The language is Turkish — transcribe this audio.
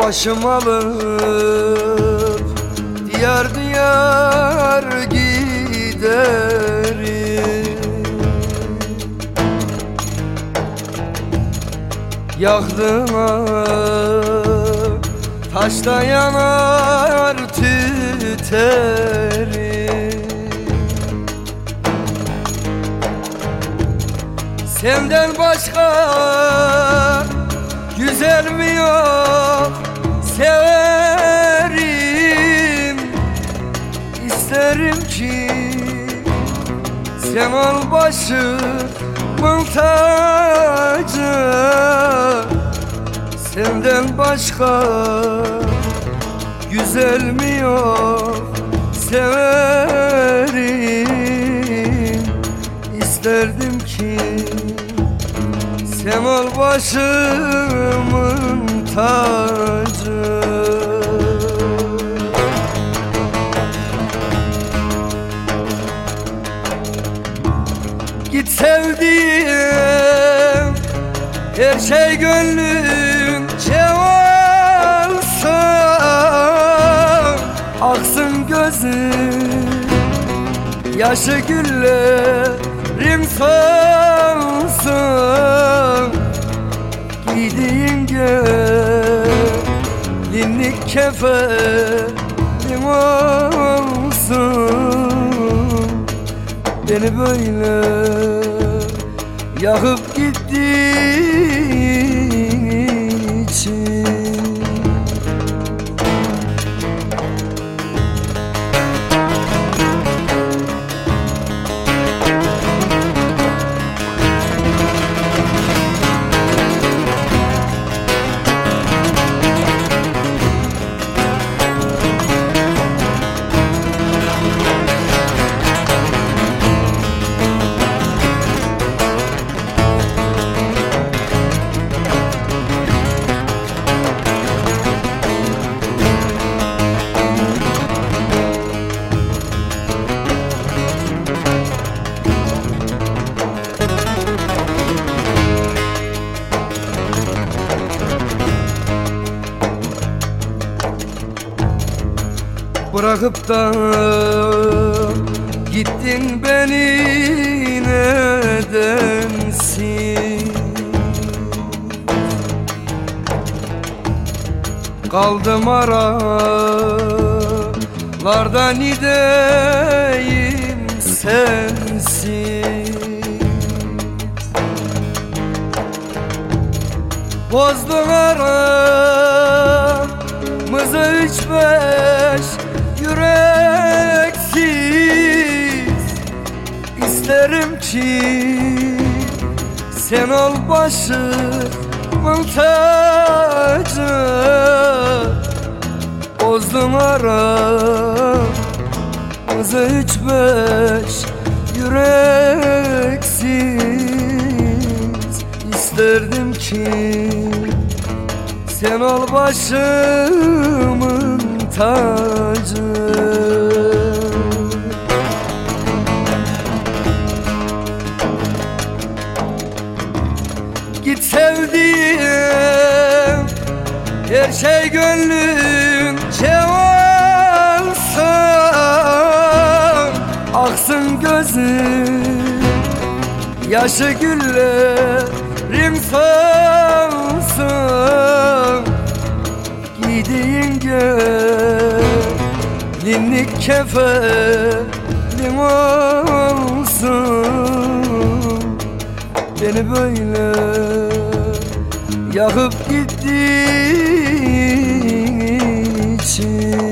Başım alıp diyar diyar giderim. Yaktığına taşta yanar tüterim. Senden başka güzel mi yok severim. İsterim ki sen ol başımın Senden başka güzel mi yok? Severim. İsterdim ki sen ol başımın tacı her şey gönlünce Aksın gözüm Yaşı güllerim solsun. Giydiğin gelinlik kefenim olsun. Beni böyle yakıp gittiğin Bırakıp da gittin beni nedensin? Kaldım aralarda nideyim sensin. Bozdun aramızı üç beş yüreksiz İsterim ki sen ol başımın tacı Bozdun aramızı üç beş yüreksiz. İsterdim ki sen ol başımın tacı Git sevdiğim her şey gönlünce olsun Aksın gözüm Yaşı güllerim Dinlik kefenim olsun. Beni böyle yakıp gittiği için.